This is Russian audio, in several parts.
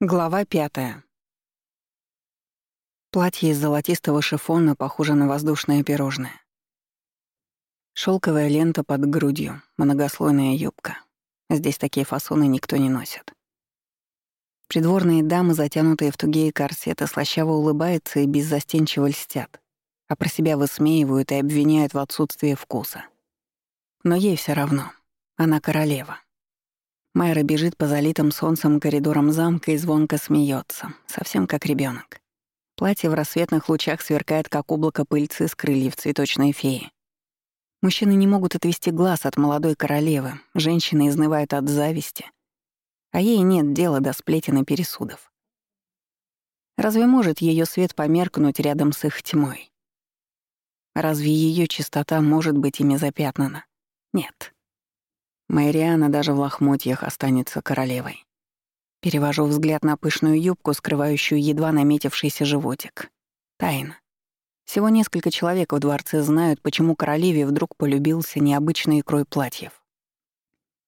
Глава пятая. Платье из золотистого шифона похоже на воздушное пирожное. Шелковая лента под грудью, многослойная юбка. Здесь такие фасоны никто не носит. Придворные дамы, затянутые в тугие корсеты, слащаво улыбаются и беззастенчиво льстят, а про себя высмеивают и обвиняют в отсутствии вкуса. Но ей все равно. Она королева. Майра бежит по залитым солнцем коридорам замка и звонко смеется, совсем как ребенок. Платье в рассветных лучах сверкает, как облако пыльцы с крыльев цветочной феи. Мужчины не могут отвести глаз от молодой королевы, женщины изнывают от зависти, а ей нет дела до сплетен и пересудов. Разве может ее свет померкнуть рядом с их тьмой? Разве ее чистота может быть ими запятнана? Нет. Майриана даже в лохмотьях останется королевой. Перевожу взгляд на пышную юбку, скрывающую едва наметившийся животик. Тайна. Всего несколько человек в дворце знают, почему королеве вдруг полюбился необычный крой платьев.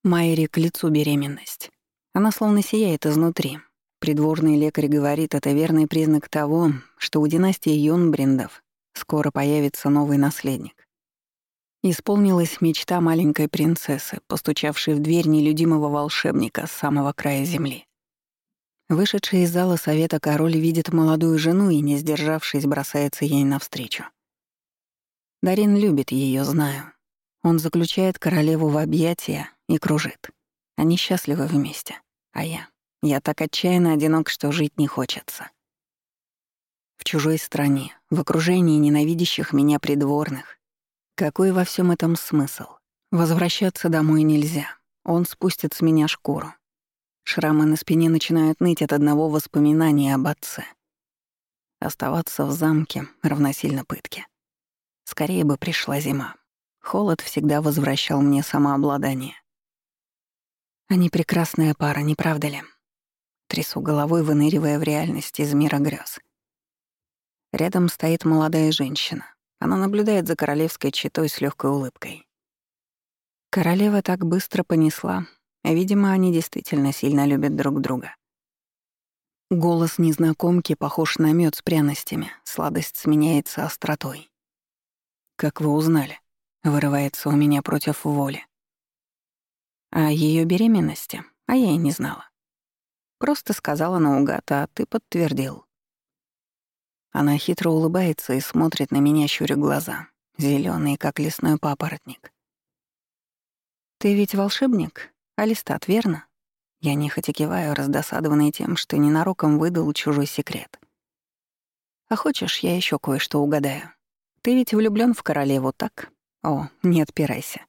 Майри к лицу беременность. Она словно сияет изнутри. Придворный лекарь говорит, это верный признак того, что у династии Йонбриндов скоро появится новый наследник. Исполнилась мечта маленькой принцессы, постучавшей в дверь нелюдимого волшебника с самого края земли. Вышедший из зала совета король видит молодую жену и, не сдержавшись, бросается ей навстречу. Дарин любит ее, знаю. Он заключает королеву в объятия и кружит. Они счастливы вместе. А я? Я так отчаянно одинок, что жить не хочется. В чужой стране, в окружении ненавидящих меня придворных, какой во всем этом смысл? Возвращаться домой нельзя. Он спустит с меня шкуру. Шрамы на спине начинают ныть от одного воспоминания об отце. Оставаться в замке равносильно пытке. Скорее бы пришла зима. Холод всегда возвращал мне самообладание. Они прекрасная пара, не правда ли? Трясу головой, выныривая в реальность из мира грез. Рядом стоит молодая женщина. Она наблюдает за королевской четой с легкой улыбкой. Королева так быстро понесла. Видимо, они действительно сильно любят друг друга. Голос незнакомки похож на мед с пряностями, сладость сменяется остротой. «Как вы узнали?» — вырывается у меня против воли. О ее беременности, а я и не знала. Просто сказала наугад, а ты подтвердил. Она хитро улыбается и смотрит на меня, щуря глаза, зеленые, как лесной папоротник. «Ты ведь волшебник? Алистат, верно?» Я нехотя киваю, раздосадованный тем, что ненароком выдал чужой секрет. «А хочешь, я еще кое-что угадаю? Ты ведь влюблён в королеву, так? О, не отпирайся».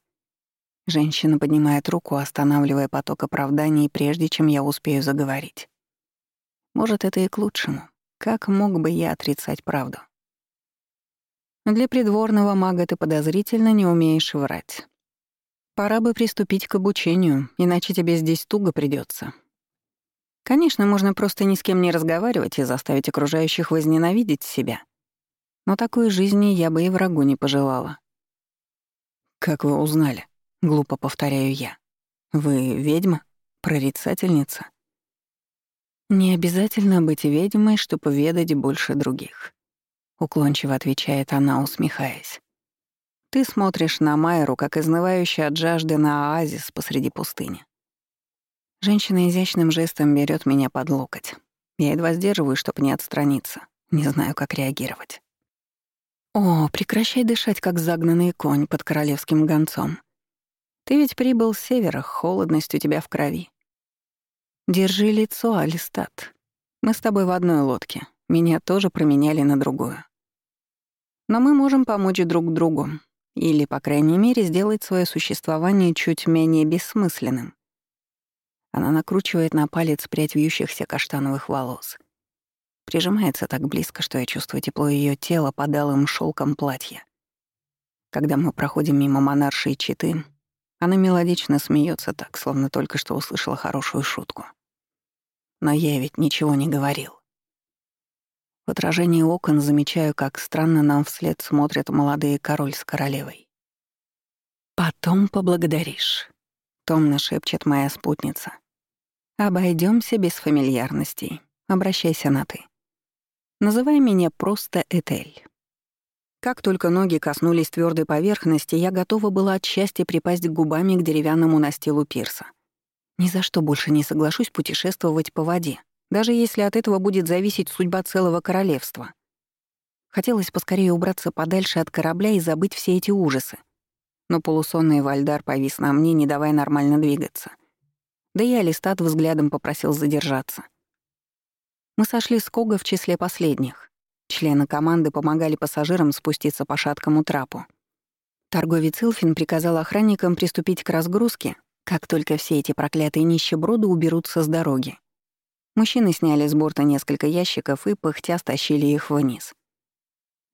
Женщина поднимает руку, останавливая поток оправданий, прежде чем я успею заговорить. Может, это и к лучшему. Как мог бы я отрицать правду? Для придворного мага ты подозрительно не умеешь врать. Пора бы приступить к обучению, иначе тебе здесь туго придется. Конечно, можно просто ни с кем не разговаривать и заставить окружающих возненавидеть себя. Но такой жизни я бы и врагу не пожелала. «Как вы узнали?» — глупо повторяю я. «Вы ведьма? Прорицательница?» «Не обязательно быть ведьмой, чтобы ведать больше других», — уклончиво отвечает она, усмехаясь. «Ты смотришь на Майру, как изнывающая от жажды на оазис посреди пустыни. Женщина изящным жестом берет меня под локоть. Я едва сдерживаю, чтобы не отстраниться. Не знаю, как реагировать. «О, прекращай дышать, как загнанный конь под королевским гонцом. Ты ведь прибыл с севера, холодность у тебя в крови. Держи лицо, Алистат. Мы с тобой в одной лодке. Меня тоже променяли на другую. Но мы можем помочь друг другу. Или, по крайней мере, сделать свое существование чуть менее бессмысленным. Она накручивает на палец прядь вьющихся каштановых волос. Прижимается так близко, что я чувствую тепло ее тела под алым шелком платья. Когда мы проходим мимо монарши и читы, она мелодично смеется так, словно только что услышала хорошую шутку. Но я ведь ничего не говорил. В отражении окон замечаю, как странно нам вслед смотрят молодые король с королевой. «Потом поблагодаришь», — томно шепчет моя спутница. Обойдемся без фамильярностей. Обращайся на «ты». Называй меня просто Этель. Как только ноги коснулись твердой поверхности, я готова была от счастья припасть губами к деревянному настилу пирса. Ни за что больше не соглашусь путешествовать по воде, даже если от этого будет зависеть судьба целого королевства. Хотелось поскорее убраться подальше от корабля и забыть все эти ужасы. Но полусонный Вальдар повис на мне, не давая нормально двигаться. Да и Алистат взглядом попросил задержаться. Мы сошли с Кога в числе последних. Члены команды помогали пассажирам спуститься по шаткому трапу. Торговец Илфин приказал охранникам приступить к разгрузке, как только все эти проклятые нищеброды уберутся с дороги. Мужчины сняли с борта несколько ящиков и, пыхтя, стащили их вниз.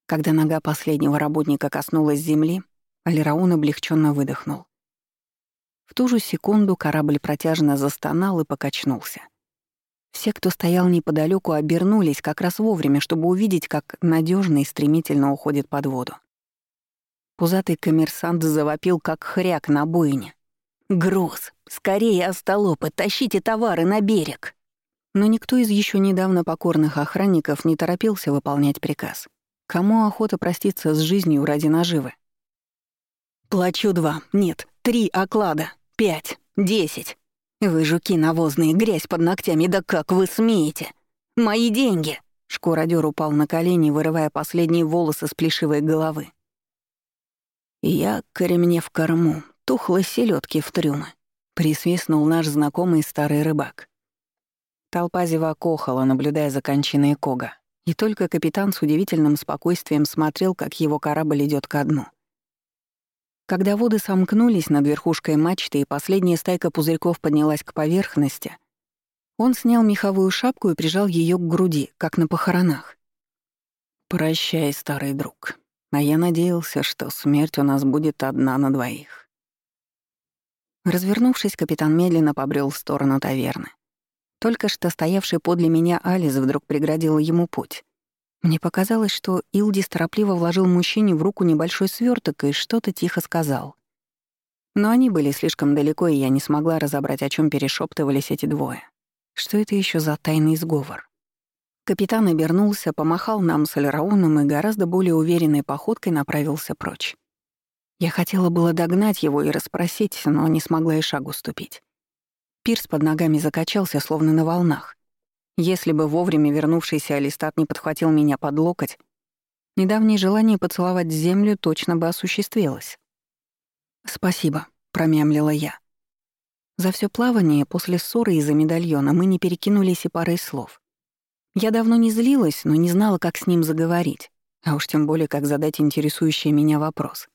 Когда нога последнего работника коснулась земли, Алираун облегченно выдохнул. В ту же секунду корабль протяжно застонал и покачнулся. Все, кто стоял неподалеку, обернулись как раз вовремя, чтобы увидеть, как надежно и стремительно уходит под воду. Пузатый коммерсант завопил, как хряк на бойне. «Груз! Скорее, остолопы! Тащите товары на берег!» Но никто из еще недавно покорных охранников не торопился выполнять приказ. Кому охота проститься с жизнью ради наживы? «Плачу два, нет, три оклада, пять, десять. «Вы жуки навозные, грязь под ногтями, да как вы смеете? Мои деньги!» Шкуродер упал на колени, вырывая последние волосы с плешивой головы. «Я ремне в корму, тухло селедки в трюмы», — присвистнул наш знакомый старый рыбак. Толпа зевак охала, наблюдая за кончиной Кога, и только капитан с удивительным спокойствием смотрел, как его корабль идет ко дну — когда воды сомкнулись над верхушкой мачты и последняя стайка пузырьков поднялась к поверхности, он снял меховую шапку и прижал ее к груди, как на похоронах. «Прощай, старый друг. А я надеялся, что смерть у нас будет одна на двоих». Развернувшись, капитан медленно побрел в сторону таверны. Только что стоявший подле меня Алис вдруг преградил ему путь. Мне показалось, что Илдис торопливо вложил мужчине в руку небольшой сверток и что-то тихо сказал. Но они были слишком далеко, и я не смогла разобрать, о чем перешептывались эти двое. Что это еще за тайный сговор? Капитан обернулся, помахал нам с Альрауном и гораздо более уверенной походкой направился прочь. Я хотела было догнать его и расспросить, но не смогла и шагу ступить. Пирс под ногами закачался, словно на волнах. Если бы вовремя вернувшийся Алистат не подхватил меня под локоть, недавнее желание поцеловать землю точно бы осуществилось. «Спасибо», — промямлила я. За все плавание после ссоры из-за медальона мы не перекинулись и парой слов. Я давно не злилась, но не знала, как с ним заговорить, а уж тем более, как задать интересующий меня вопрос.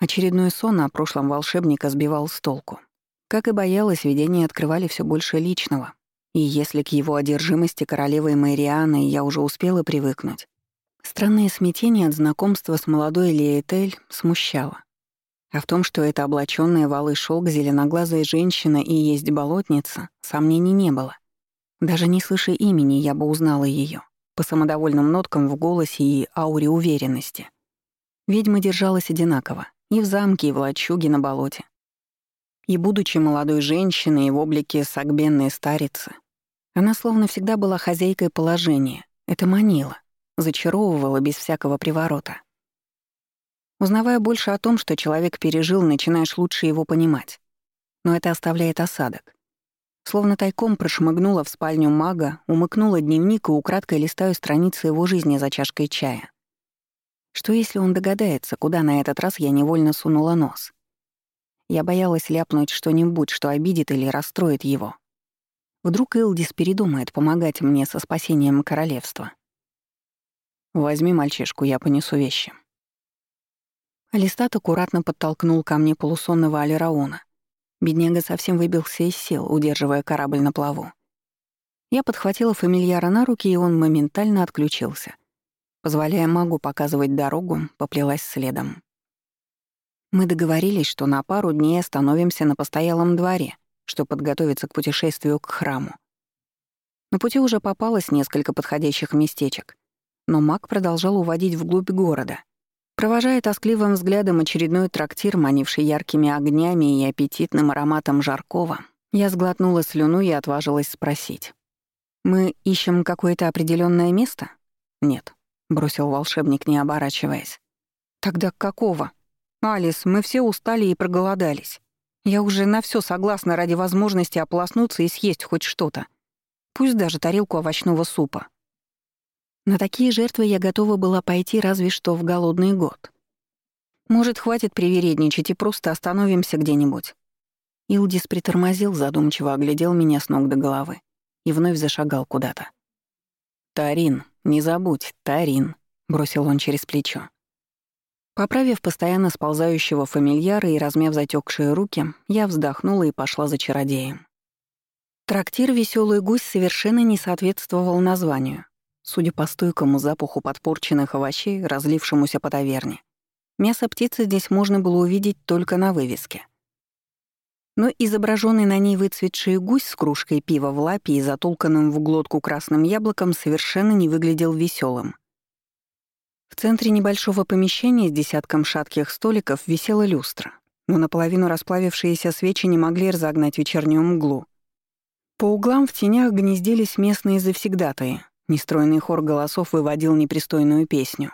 Очередной сон о прошлом волшебника сбивал с толку. Как и боялась, видения открывали все больше личного, и если к его одержимости королевой Мэрианой я уже успела привыкнуть, странное смятение от знакомства с молодой Лиэтель смущало. А в том, что это облачённая валы шелк зеленоглазая женщина и есть болотница, сомнений не было. Даже не слыша имени, я бы узнала ее по самодовольным ноткам в голосе и ауре уверенности. Ведьма держалась одинаково и в замке, и в лачуге на болоте. И будучи молодой женщиной и в облике сагбенной старицы, она словно всегда была хозяйкой положения. Это манило, зачаровывало без всякого приворота. Узнавая больше о том, что человек пережил, начинаешь лучше его понимать. Но это оставляет осадок. Словно тайком прошмыгнула в спальню мага, умыкнула дневник и украдкой листаю страницы его жизни за чашкой чая. Что если он догадается, куда на этот раз я невольно сунула нос? Я боялась ляпнуть что-нибудь, что обидит или расстроит его. Вдруг Элдис передумает помогать мне со спасением королевства. «Возьми мальчишку, я понесу вещи». Алистат аккуратно подтолкнул ко мне полусонного Алирауна. Бедняга совсем выбился из сил, удерживая корабль на плаву. Я подхватила фамильяра на руки, и он моментально отключился. Позволяя магу показывать дорогу, поплелась следом. Мы договорились, что на пару дней остановимся на постоялом дворе, чтобы подготовиться к путешествию к храму. На пути уже попалось несколько подходящих местечек, но маг продолжал уводить вглубь города, провожая тоскливым взглядом очередной трактир, манивший яркими огнями и аппетитным ароматом жаркого. Я сглотнула слюну и отважилась спросить. «Мы ищем какое-то определенное место?» «Нет», — бросил волшебник, не оборачиваясь. «Тогда какого?» «Алис, мы все устали и проголодались. Я уже на все согласна ради возможности ополоснуться и съесть хоть что-то. Пусть даже тарелку овощного супа». На такие жертвы я готова была пойти разве что в голодный год. Может, хватит привередничать и просто остановимся где-нибудь. Илдис притормозил, задумчиво оглядел меня с ног до головы и вновь зашагал куда-то. «Тарин, не забудь, Тарин», — бросил он через плечо. Поправив постоянно сползающего фамильяра и размяв затекшие руки, я вздохнула и пошла за чародеем. Трактир «Веселый гусь» совершенно не соответствовал названию. Судя по стойкому запаху подпорченных овощей, разлившемуся по таверне, мясо птицы здесь можно было увидеть только на вывеске. Но изображенный на ней выцветший гусь с кружкой пива в лапе и затолканным в глотку красным яблоком совершенно не выглядел веселым. В центре небольшого помещения с десятком шатких столиков висела люстра, но наполовину расплавившиеся свечи не могли разогнать вечернюю мглу. По углам в тенях гнездились местные завсегдатаи. Нестройный хор голосов выводил непристойную песню.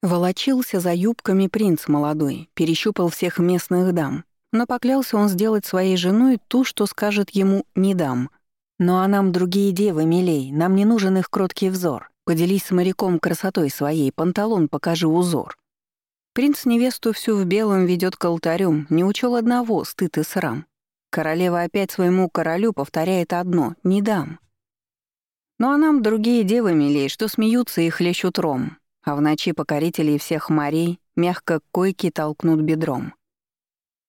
Волочился за юбками принц молодой, перещупал всех местных дам, но поклялся он сделать своей женой ту, что скажет ему «не дам». «Ну а нам другие девы, милей, нам не нужен их кроткий взор. Поделись с моряком красотой своей, панталон покажи узор. Принц невесту всю в белом ведет к алтарю, не учел одного, стыд и срам. Королева опять своему королю повторяет одно — «не дам». Ну а нам другие девы милей, что смеются и хлещут ром, а в ночи покорителей всех морей мягко к койке толкнут бедром.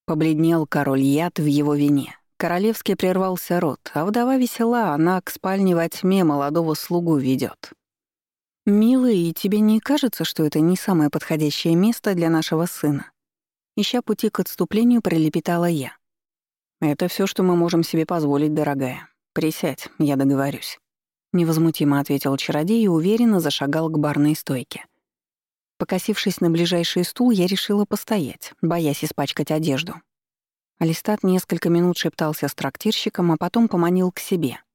Побледнел король яд в его вине. Королевский прервался рот, а вдова весела, она к спальне во тьме молодого слугу ведет. «Милый, тебе не кажется, что это не самое подходящее место для нашего сына?» Ища пути к отступлению, пролепетала я. «Это все, что мы можем себе позволить, дорогая. Присядь, я договорюсь». Невозмутимо ответил чародей и уверенно зашагал к барной стойке. Покосившись на ближайший стул, я решила постоять, боясь испачкать одежду. Алистат несколько минут шептался с трактирщиком, а потом поманил к себе —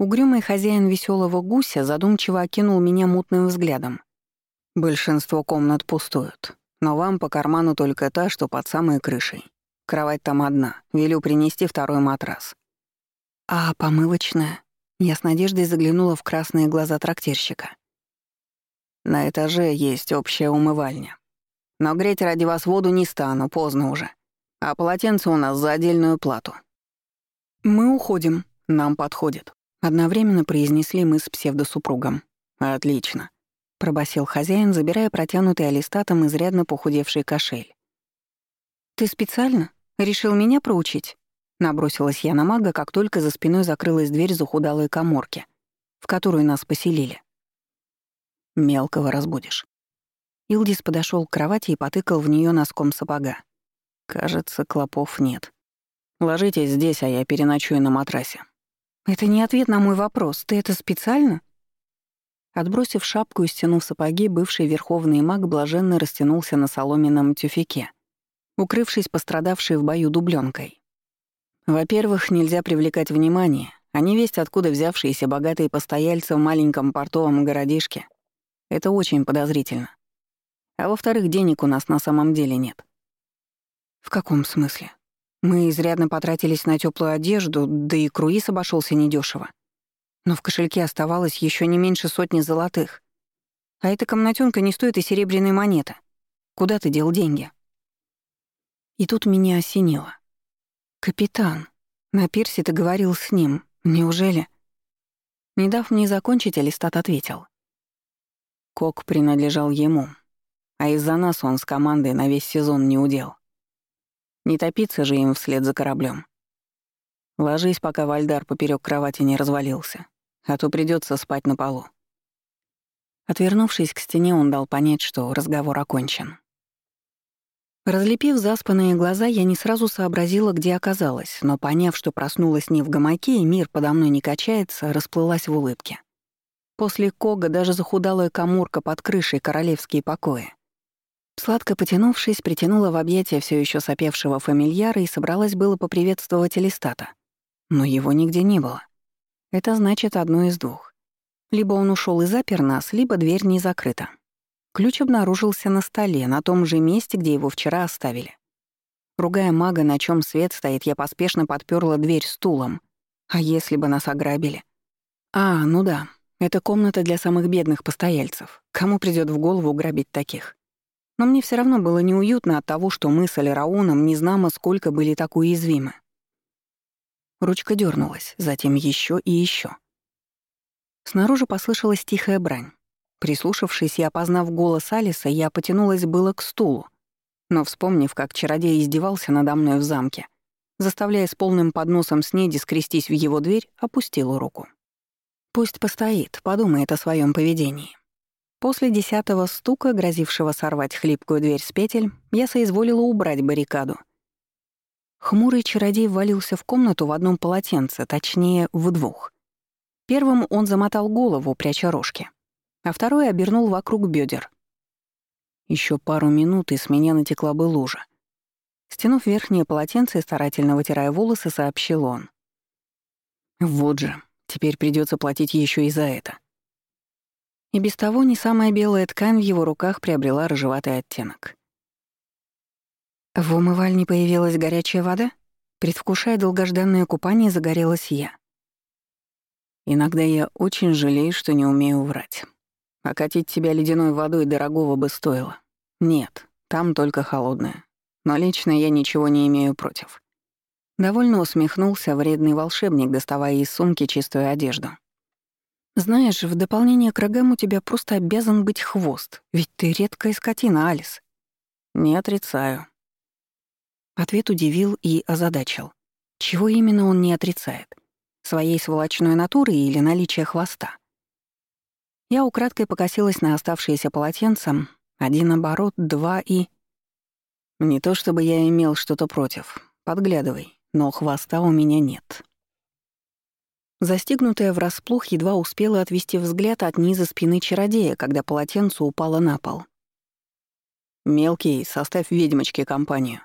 Угрюмый хозяин веселого гуся задумчиво окинул меня мутным взглядом. «Большинство комнат пустуют, но вам по карману только та, что под самой крышей. Кровать там одна, велю принести второй матрас». «А помывочная?» Я с надеждой заглянула в красные глаза трактирщика. «На этаже есть общая умывальня. Но греть ради вас воду не стану, поздно уже. А полотенце у нас за отдельную плату». «Мы уходим. Нам подходит». Одновременно произнесли мы с псевдосупругом. «Отлично», — пробасил хозяин, забирая протянутый алистатом изрядно похудевший кошель. «Ты специально? Решил меня проучить?» Набросилась я на мага, как только за спиной закрылась дверь захудалой коморки, в которую нас поселили. «Мелкого разбудишь». Илдис подошел к кровати и потыкал в нее носком сапога. «Кажется, клопов нет. Ложитесь здесь, а я переночую на матрасе. «Это не ответ на мой вопрос. Ты это специально?» Отбросив шапку и стянув сапоги, бывший верховный маг блаженно растянулся на соломенном тюфике, укрывшись пострадавшей в бою дубленкой. Во-первых, нельзя привлекать внимание, а не весть, откуда взявшиеся богатые постояльцы в маленьком портовом городишке. Это очень подозрительно. А во-вторых, денег у нас на самом деле нет. В каком смысле? Мы изрядно потратились на теплую одежду, да и круиз обошелся недешево. Но в кошельке оставалось еще не меньше сотни золотых. А эта комнатенка не стоит и серебряной монеты. Куда ты дел деньги? И тут меня осенило. «Капитан, на пирсе ты говорил с ним. Неужели?» Не дав мне закончить, Алистат ответил. Кок принадлежал ему, а из-за нас он с командой на весь сезон не удел. Не топиться же им вслед за кораблем. Ложись, пока Вальдар поперек кровати не развалился, а то придется спать на полу. Отвернувшись к стене, он дал понять, что разговор окончен. Разлепив заспанные глаза, я не сразу сообразила, где оказалась, но поняв, что проснулась не в гамаке и мир подо мной не качается, расплылась в улыбке. После Кога даже захудалая коморка под крышей королевские покои. Сладко потянувшись, притянула в объятия все еще сопевшего фамильяра и собралась было поприветствовать Элистата. Но его нигде не было. Это значит одно из двух. Либо он ушел и запер нас, либо дверь не закрыта. Ключ обнаружился на столе, на том же месте, где его вчера оставили. Ругая мага, на чем свет стоит, я поспешно подперла дверь стулом. А если бы нас ограбили? А, ну да, это комната для самых бедных постояльцев. Кому придет в голову грабить таких? Но мне все равно было неуютно от того, что мы с Алирауном незнамо сколько были так уязвимы. Ручка дернулась, затем еще и еще. Снаружи послышалась тихая брань. Прислушавшись и опознав голос Алиса, я потянулась было к стулу, но, вспомнив, как чародей издевался надо мной в замке, заставляя с полным подносом снеди скрестись в его дверь, опустила руку. Пусть постоит, подумает о своем поведении. После десятого стука, грозившего сорвать хлипкую дверь с петель, я соизволила убрать баррикаду. Хмурый чародей ввалился в комнату в одном полотенце, точнее, в двух. Первым он замотал голову, пряча рожки, а второй обернул вокруг бедер. Еще пару минут, и с меня натекла бы лужа. Стянув верхнее полотенце и старательно вытирая волосы, сообщил он. «Вот же, теперь придется платить еще и за это». И без того не самая белая ткань в его руках приобрела рыжеватый оттенок. В умывальне появилась горячая вода? Предвкушая долгожданное купание, загорелась я. Иногда я очень жалею, что не умею врать. Окатить тебя ледяной водой дорогого бы стоило. Нет, там только холодное. Но лично я ничего не имею против. Довольно усмехнулся вредный волшебник, доставая из сумки чистую одежду. «Знаешь, в дополнение к рогам у тебя просто обязан быть хвост, ведь ты редкая скотина, Алис». «Не отрицаю». Ответ удивил и озадачил. Чего именно он не отрицает? Своей сволочной натуры или наличие хвоста? Я украдкой покосилась на оставшиеся полотенца. Один оборот, два и... Не то чтобы я имел что-то против. Подглядывай, но хвоста у меня нет. Застигнутая врасплох едва успела отвести взгляд от низа спины чародея, когда полотенце упало на пол. «Мелкий, составь ведьмочке компанию».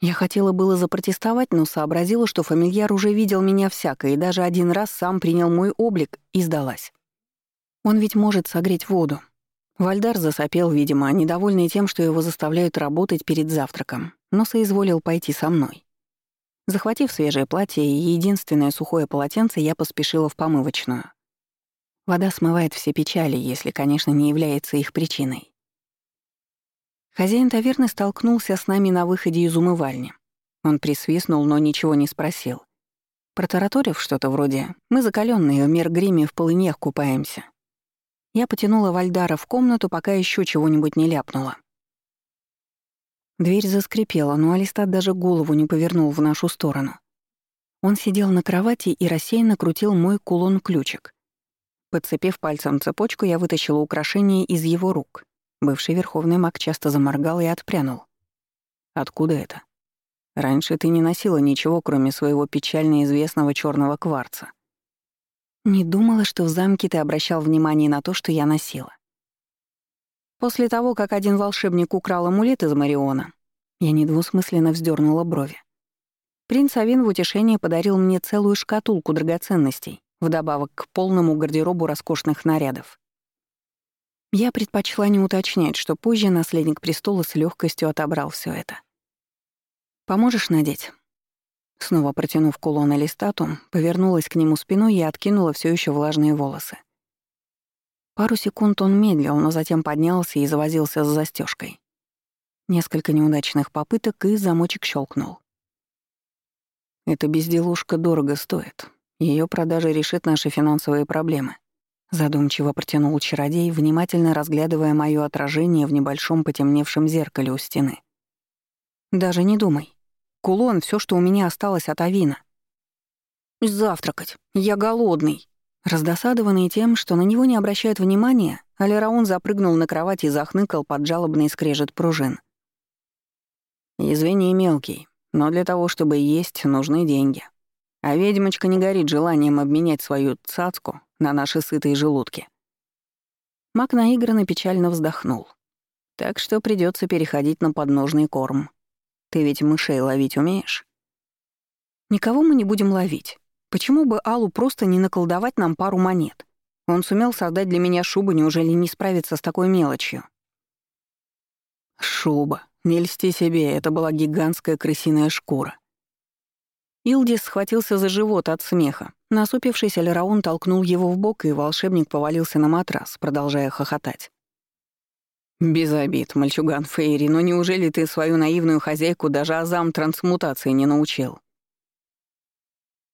Я хотела было запротестовать, но сообразила, что фамильяр уже видел меня всякое и даже один раз сам принял мой облик и сдалась. Он ведь может согреть воду. Вальдар засопел, видимо, недовольный тем, что его заставляют работать перед завтраком, но соизволил пойти со мной. Захватив свежее платье и единственное сухое полотенце, я поспешила в помывочную. Вода смывает все печали, если, конечно, не является их причиной. Хозяин таверны столкнулся с нами на выходе из умывальни. Он присвистнул, но ничего не спросил. Протараторив что-то вроде «Мы закаленные, в мир гриме в полынях купаемся». Я потянула Вальдара в комнату, пока еще чего-нибудь не ляпнула. Дверь заскрипела, но Алистат даже голову не повернул в нашу сторону. Он сидел на кровати и рассеянно крутил мой кулон-ключик. Подцепив пальцем цепочку, я вытащила украшение из его рук. Бывший верховный маг часто заморгал и отпрянул. «Откуда это? Раньше ты не носила ничего, кроме своего печально известного черного кварца». «Не думала, что в замке ты обращал внимание на то, что я носила. После того, как один волшебник украл амулет из Мариона, я недвусмысленно вздернула брови. Принц Авин в утешение подарил мне целую шкатулку драгоценностей, вдобавок к полному гардеробу роскошных нарядов. Я предпочла не уточнять, что позже наследник престола с легкостью отобрал все это. «Поможешь надеть?» Снова протянув кулон Алистату, повернулась к нему спиной и откинула все еще влажные волосы. Пару секунд он медлил, но затем поднялся и завозился с застежкой. Несколько неудачных попыток, и замочек щелкнул. «Эта безделушка дорого стоит. Ее продажа решит наши финансовые проблемы», — задумчиво протянул чародей, внимательно разглядывая моё отражение в небольшом потемневшем зеркале у стены. «Даже не думай. Кулон — всё, что у меня осталось от Авина». «Завтракать. Я голодный», Раздосадованный тем, что на него не обращают внимания, Алираун запрыгнул на кровать и захныкал под жалобный скрежет пружин. «Извини, мелкий, но для того, чтобы есть, нужны деньги. А ведьмочка не горит желанием обменять свою цацку на наши сытые желудки». Мак наигранно печально вздохнул. Так что придется переходить на подножный корм. Ты ведь мышей ловить умеешь? Никого мы не будем ловить. Почему бы Аллу просто не наколдовать нам пару монет? Он сумел создать для меня шубу, неужели не справиться с такой мелочью? Шуба. Не льсти себе, это была гигантская крысиная шкура. Илдис схватился за живот от смеха. Насупившись, Алираун толкнул его в бок, и волшебник повалился на матрас, продолжая хохотать. «Без обид, мальчуган Фейри, но неужели ты свою наивную хозяйку даже азам трансмутации не научил?»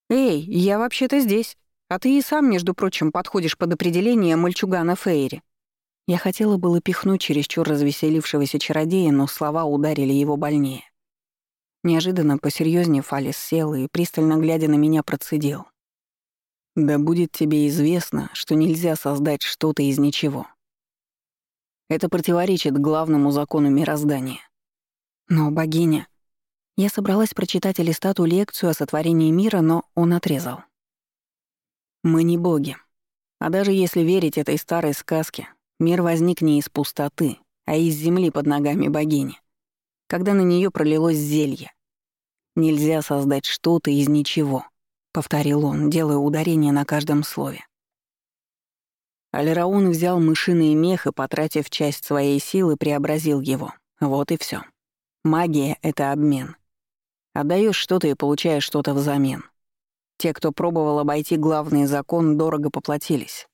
«Эй, я вообще-то здесь, а ты и сам, между прочим, подходишь под определение мальчугана Фейри». Я хотела было пихнуть чересчур развеселившегося чародея, но слова ударили его больнее. Неожиданно посерьезнее Фалис сел и, пристально глядя на меня, процедил. «Да будет тебе известно, что нельзя создать что-то из ничего. Это противоречит главному закону мироздания. Но богиня... Я собралась прочитать Алистату лекцию о сотворении мира, но он отрезал. Мы не боги. А даже если верить этой старой сказке, мир возник не из пустоты, а из земли под ногами богини, когда на нее пролилось зелье. Нельзя создать что-то из ничего, повторил он, делая ударение на каждом слове. Алираун взял мышиный мех и, потратив часть своей силы, преобразил его. Вот и все. Магия — это обмен. Отдаешь что-то и получаешь что-то взамен. Те, кто пробовал обойти главный закон, дорого поплатились.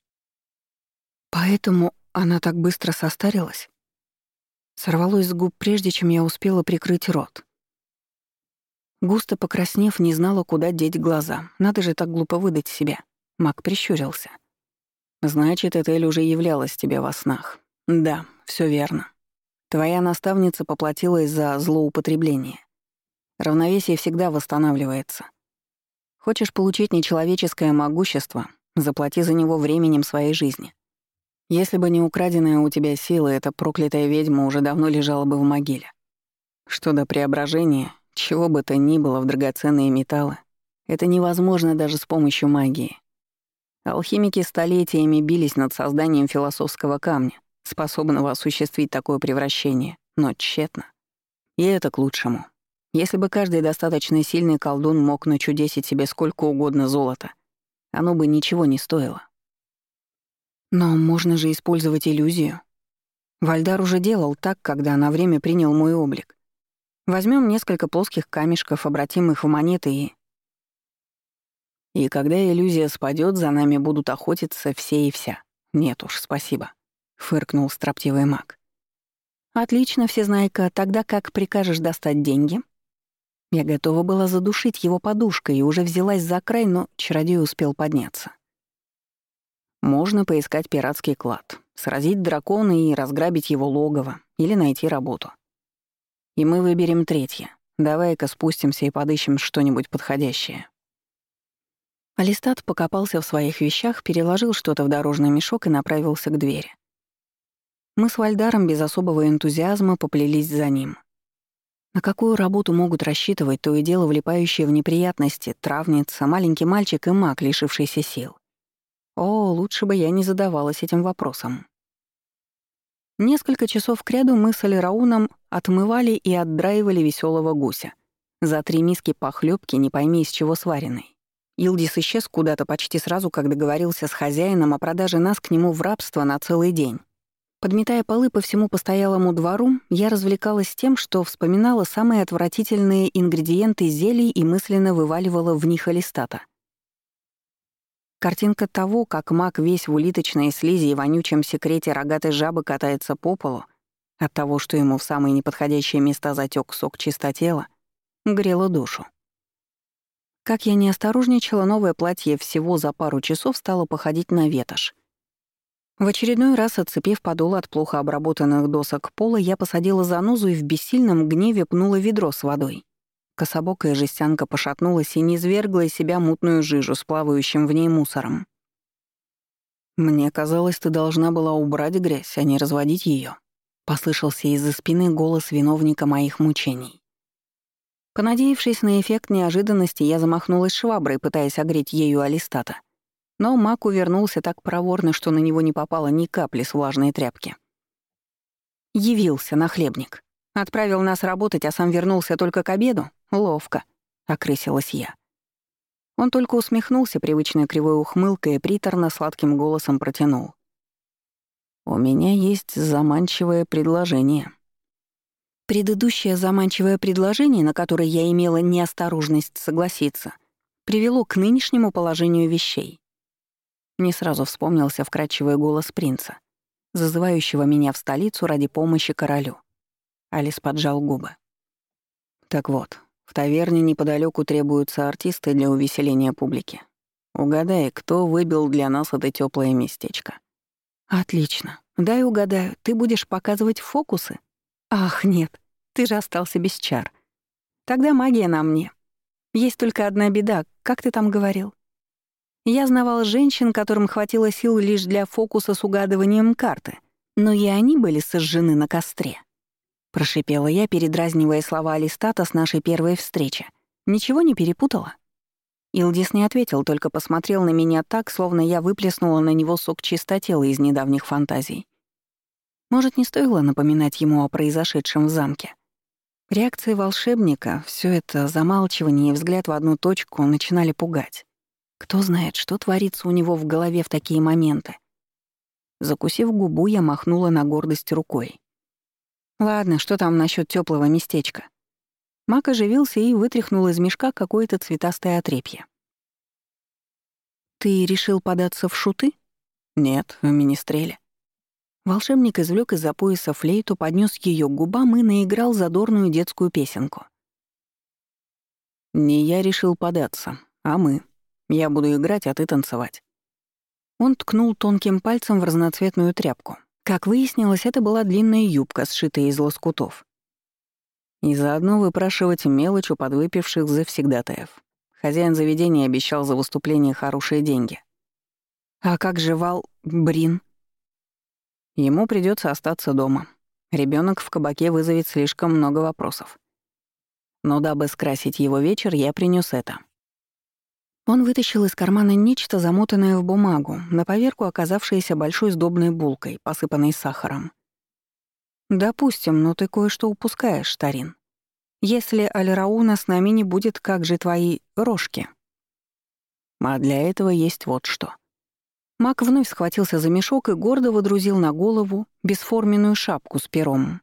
Поэтому она так быстро состарилась? Сорвалось с губ, прежде чем я успела прикрыть рот. Густо покраснев, не знала, куда деть глаза. Надо же так глупо выдать себя. Мак прищурился. Значит, Этель уже являлась тебе во снах. Да, все верно. Твоя наставница поплатилась за злоупотребление. Равновесие всегда восстанавливается. Хочешь получить нечеловеческое могущество, заплати за него временем своей жизни. Если бы не украденная у тебя сила, эта проклятая ведьма уже давно лежала бы в могиле. Что до преображения, чего бы то ни было в драгоценные металлы, это невозможно даже с помощью магии. Алхимики столетиями бились над созданием философского камня, способного осуществить такое превращение, но тщетно. И это к лучшему. Если бы каждый достаточно сильный колдун мог начудесить себе сколько угодно золота, оно бы ничего не стоило. Но можно же использовать иллюзию. Вальдар уже делал так, когда на время принял мой облик. Возьмем несколько плоских камешков, обратим их в монеты и... И когда иллюзия спадет, за нами будут охотиться все и вся. Нет уж, спасибо», — фыркнул строптивый маг. «Отлично, всезнайка, тогда как прикажешь достать деньги?» Я готова была задушить его подушкой и уже взялась за край, но чародей успел подняться. Можно поискать пиратский клад, сразить дракона и разграбить его логово или найти работу. И мы выберем третье. Давай-ка спустимся и подыщем что-нибудь подходящее. Алистат покопался в своих вещах, переложил что-то в дорожный мешок и направился к двери. Мы с Вальдаром без особого энтузиазма поплелись за ним. На какую работу могут рассчитывать то и дело влипающие в неприятности травница, маленький мальчик и маг, лишившийся сил? О, лучше бы я не задавалась этим вопросом. Несколько часов кряду мы с Алирауном отмывали и отдраивали веселого гуся. За три миски похлебки, не пойми из чего сваренной. Илдис исчез куда-то почти сразу, как договорился с хозяином о продаже нас к нему в рабство на целый день. Подметая полы по всему постоялому двору, я развлекалась тем, что вспоминала самые отвратительные ингредиенты зелий и мысленно вываливала в них алистата. Картинка того, как маг весь в улиточной слизи и вонючем секрете рогатой жабы катается по полу, от того, что ему в самые неподходящие места затек сок чистотела, грела душу. Как я не осторожничала, новое платье всего за пару часов стало походить на ветошь. В очередной раз, отцепив подол от плохо обработанных досок пола, я посадила занозу и в бессильном гневе пнула ведро с водой. Кособокая жестянка пошатнулась и низвергла из себя мутную жижу с плавающим в ней мусором. «Мне казалось, ты должна была убрать грязь, а не разводить ее. послышался из-за спины голос виновника моих мучений. Понадеявшись на эффект неожиданности, я замахнулась шваброй, пытаясь огреть ею алистата. Но маг увернулся так проворно, что на него не попало ни капли с влажной тряпки. Явился нахлебник. Отправил нас работать, а сам вернулся только к обеду? Ловко. Окрысилась я. Он только усмехнулся привычной кривой ухмылкой и приторно-сладким голосом протянул. «У меня есть заманчивое предложение». Предыдущее заманчивое предложение, на которое я имела неосторожность согласиться, привело к нынешнему положению вещей. Не сразу вспомнился вкрадчивый голос принца, зазывающего меня в столицу ради помощи королю. Алис поджал губы. Так вот, в таверне неподалеку требуются артисты для увеселения публики. Угадай, кто выбил для нас это теплое местечко. Отлично. Дай угадаю, ты будешь показывать фокусы? Ах, нет, ты же остался без чар. Тогда магия на мне. Есть только одна беда, как ты там говорил? Я знавал женщин, которым хватило сил лишь для фокуса с угадыванием карты, но и они были сожжены на костре. Прошипела я, передразнивая слова Алистата с нашей первой встречи. Ничего не перепутала? Илдис не ответил, только посмотрел на меня так, словно я выплеснула на него сок чистотела из недавних фантазий. Может, не стоило напоминать ему о произошедшем в замке? Реакции волшебника, все это замалчивание и взгляд в одну точку начинали пугать. Кто знает, что творится у него в голове в такие моменты. Закусив губу, я махнула на гордость рукой. «Ладно, что там насчет теплого местечка?» Мак оживился и вытряхнул из мешка какое-то цветастое отрепье. «Ты решил податься в шуты?» «Нет, в министреле». Волшебник извлек из-за пояса флейту, поднес ее к губам и наиграл задорную детскую песенку. «Не я решил податься, а мы», я буду играть, а ты танцевать». Он ткнул тонким пальцем в разноцветную тряпку. Как выяснилось, это была длинная юбка, сшитая из лоскутов. И заодно выпрашивать мелочь у подвыпивших завсегдатаев. Хозяин заведения обещал за выступление хорошие деньги. А как же Вал Брин? Ему придется остаться дома. Ребенок в кабаке вызовет слишком много вопросов. Но дабы скрасить его вечер, я принес это. Он вытащил из кармана нечто замотанное в бумагу, на поверку оказавшееся большой сдобной булкой, посыпанной сахаром. «Допустим, но ты кое-что упускаешь, Тарин. Если Аль-Рауна с нами не будет, как же твои рожки?» «А для этого есть вот что». Мак вновь схватился за мешок и гордо водрузил на голову бесформенную шапку с пером.